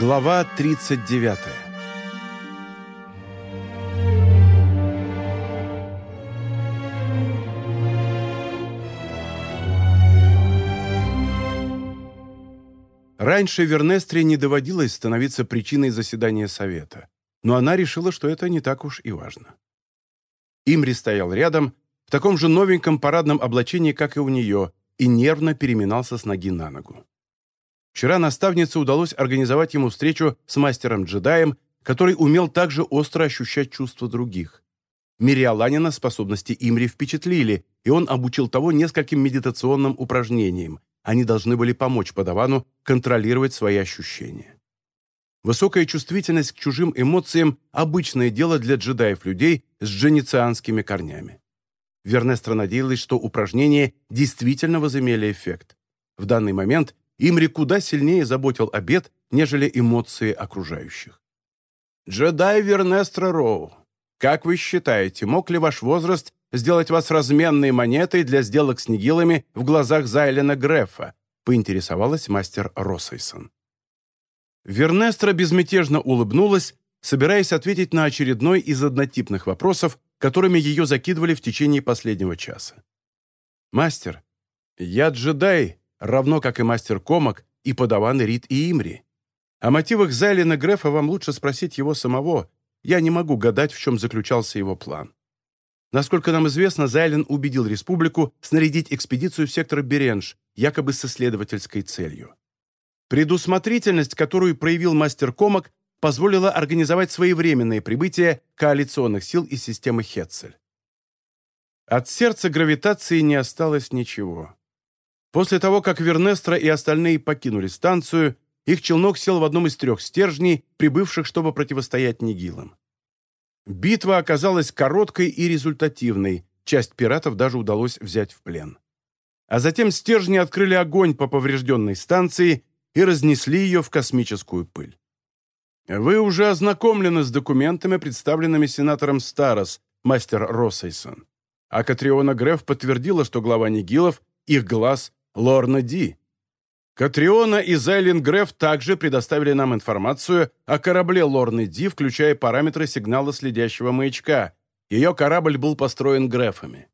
Глава 39 Раньше Вернестре не доводилось становиться причиной заседания Совета, но она решила, что это не так уж и важно. Имри стоял рядом, в таком же новеньком парадном облачении, как и у нее, и нервно переминался с ноги на ногу. Вчера наставнице удалось организовать ему встречу с мастером-джедаем, который умел также остро ощущать чувства других. Мириаланина способности Имри впечатлили, и он обучил того нескольким медитационным упражнениям. Они должны были помочь подавану контролировать свои ощущения. Высокая чувствительность к чужим эмоциям – обычное дело для джедаев-людей с дженицианскими корнями. Вернестра надеялась, что упражнения действительно возымели эффект. В данный момент Имри куда сильнее заботил обед, нежели эмоции окружающих. «Джедай Вернестра Роу, как вы считаете, мог ли ваш возраст сделать вас разменной монетой для сделок с нигилами в глазах Зайлена Грефа?» поинтересовалась мастер Россейсон. Вернестра безмятежно улыбнулась, собираясь ответить на очередной из однотипных вопросов, которыми ее закидывали в течение последнего часа. «Мастер, я джедай, равно как и мастер Комок, и подаван Рид и Имри. О мотивах Зайлина Грефа вам лучше спросить его самого. Я не могу гадать, в чем заключался его план. Насколько нам известно, Зайлен убедил республику снарядить экспедицию в сектор Беренж, якобы с исследовательской целью. Предусмотрительность, которую проявил мастер Комок, позволила организовать своевременное прибытие коалиционных сил из системы Хетцель. От сердца гравитации не осталось ничего. После того, как Вернестра и остальные покинули станцию, их челнок сел в одном из трех стержней, прибывших, чтобы противостоять Нигилам. Битва оказалась короткой и результативной, часть пиратов даже удалось взять в плен. А затем стержни открыли огонь по поврежденной станции и разнесли ее в космическую пыль. Вы уже ознакомлены с документами, представленными сенатором Старос, мастер Россейсон. А Катриона Греф подтвердила, что глава Нигилов, их глаз Лорна Ди. Катриона и Зайлин Греф также предоставили нам информацию о корабле Лорны Ди, включая параметры сигнала следящего маячка. Ее корабль был построен Грефами.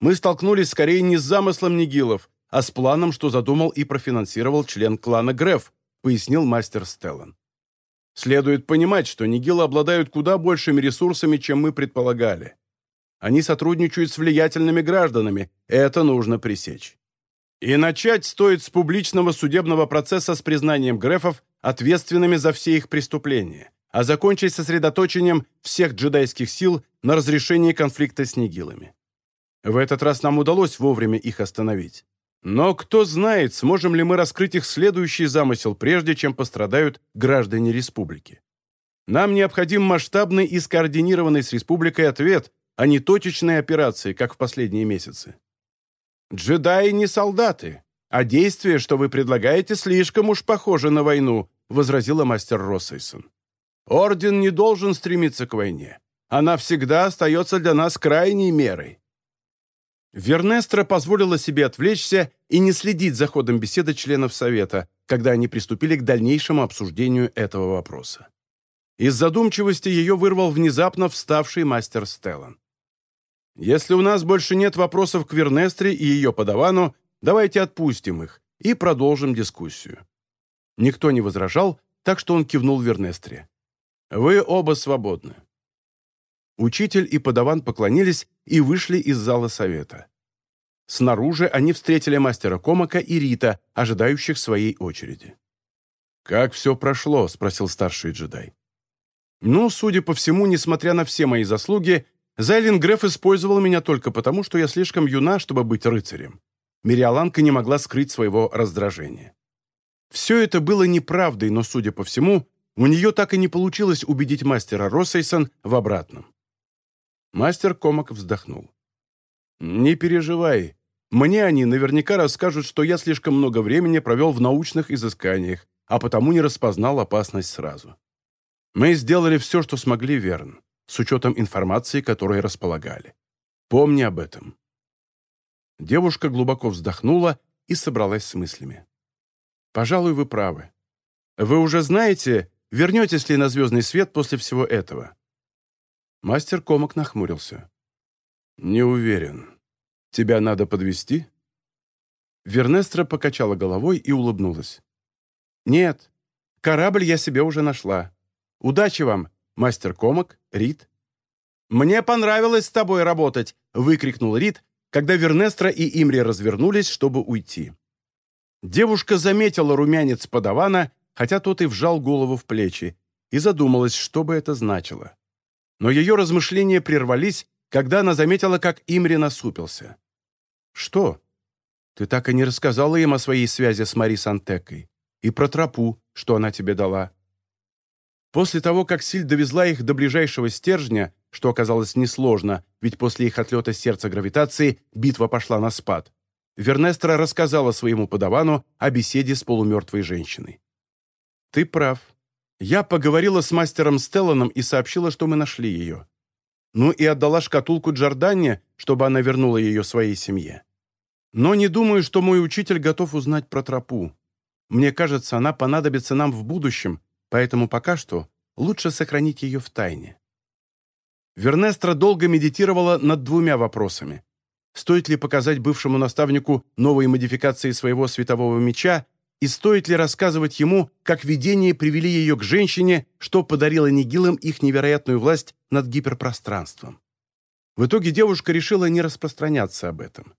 Мы столкнулись скорее не с замыслом Нигилов, а с планом, что задумал и профинансировал член клана Греф, пояснил мастер Стеллан. Следует понимать, что Нигилы обладают куда большими ресурсами, чем мы предполагали. Они сотрудничают с влиятельными гражданами, это нужно пресечь. И начать стоит с публичного судебного процесса с признанием Грефов ответственными за все их преступления, а закончить сосредоточением всех джедайских сил на разрешении конфликта с нигилами. В этот раз нам удалось вовремя их остановить. Но кто знает, сможем ли мы раскрыть их следующий замысел, прежде чем пострадают граждане республики. Нам необходим масштабный и скоординированный с республикой ответ, а не точечные операции, как в последние месяцы. «Джедаи не солдаты, а действие, что вы предлагаете, слишком уж похоже на войну», возразила мастер Россейсон. «Орден не должен стремиться к войне. Она всегда остается для нас крайней мерой». Вернестра позволила себе отвлечься и не следить за ходом беседы членов Совета, когда они приступили к дальнейшему обсуждению этого вопроса. Из задумчивости ее вырвал внезапно вставший мастер Стеллан. Если у нас больше нет вопросов к Вернестре и ее подавану, давайте отпустим их и продолжим дискуссию». Никто не возражал, так что он кивнул Вернестре. «Вы оба свободны». Учитель и подаван поклонились и вышли из зала совета. Снаружи они встретили мастера Комака и Рита, ожидающих своей очереди. «Как все прошло?» — спросил старший джедай. «Ну, судя по всему, несмотря на все мои заслуги, Зайлин Греф использовал меня только потому, что я слишком юна, чтобы быть рыцарем. Мириаланка не могла скрыть своего раздражения. Все это было неправдой, но, судя по всему, у нее так и не получилось убедить мастера Россейсон в обратном. Мастер Комак вздохнул. «Не переживай. Мне они наверняка расскажут, что я слишком много времени провел в научных изысканиях, а потому не распознал опасность сразу. Мы сделали все, что смогли, Верн с учетом информации, которой располагали. Помни об этом». Девушка глубоко вздохнула и собралась с мыслями. «Пожалуй, вы правы. Вы уже знаете, вернетесь ли на звездный свет после всего этого?» Мастер Комок нахмурился. «Не уверен. Тебя надо подвести? Вернестра покачала головой и улыбнулась. «Нет, корабль я себе уже нашла. Удачи вам, мастер Комок, Рид». «Мне понравилось с тобой работать!» — выкрикнул Рид, когда Вернестра и Имри развернулись, чтобы уйти. Девушка заметила румянец подавана, хотя тот и вжал голову в плечи, и задумалась, что бы это значило. Но ее размышления прервались, когда она заметила, как Имри насупился. «Что? Ты так и не рассказала им о своей связи с Мари Сантекой и про тропу, что она тебе дала?» После того, как Силь довезла их до ближайшего стержня, что оказалось несложно, ведь после их отлета сердца гравитации битва пошла на спад, Вернестра рассказала своему подавану о беседе с полумертвой женщиной. «Ты прав. Я поговорила с мастером Стелланом и сообщила, что мы нашли ее. Ну и отдала шкатулку Джорданне, чтобы она вернула ее своей семье. Но не думаю, что мой учитель готов узнать про тропу. Мне кажется, она понадобится нам в будущем, поэтому пока что лучше сохранить ее в тайне. Вернестра долго медитировала над двумя вопросами. Стоит ли показать бывшему наставнику новые модификации своего светового меча и стоит ли рассказывать ему, как видения привели ее к женщине, что подарило Нигилам их невероятную власть над гиперпространством. В итоге девушка решила не распространяться об этом.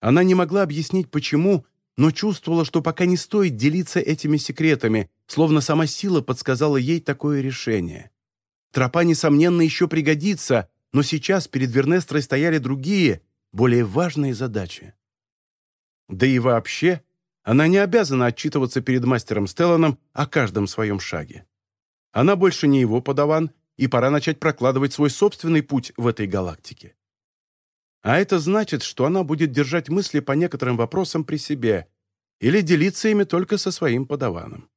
Она не могла объяснить, почему, но чувствовала, что пока не стоит делиться этими секретами, словно сама сила подсказала ей такое решение. Тропа, несомненно, еще пригодится, но сейчас перед Вернестрой стояли другие, более важные задачи. Да и вообще, она не обязана отчитываться перед мастером Стелланом о каждом своем шаге. Она больше не его подаван, и пора начать прокладывать свой собственный путь в этой галактике. А это значит, что она будет держать мысли по некоторым вопросам при себе или делиться ими только со своим подаваном.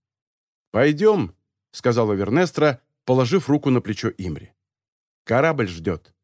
«Пойдем», — сказала Вернестра, положив руку на плечо Имри. «Корабль ждет».